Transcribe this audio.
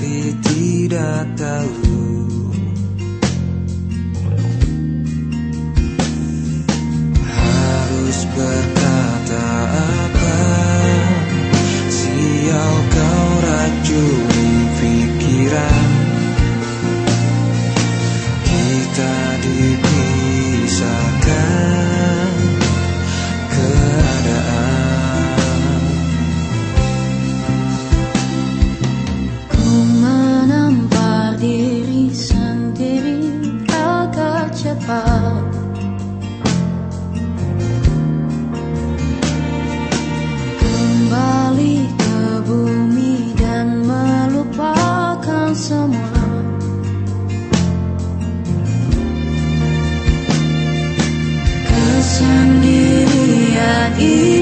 tapi tidak tahu. Harus berkata apa Yeah.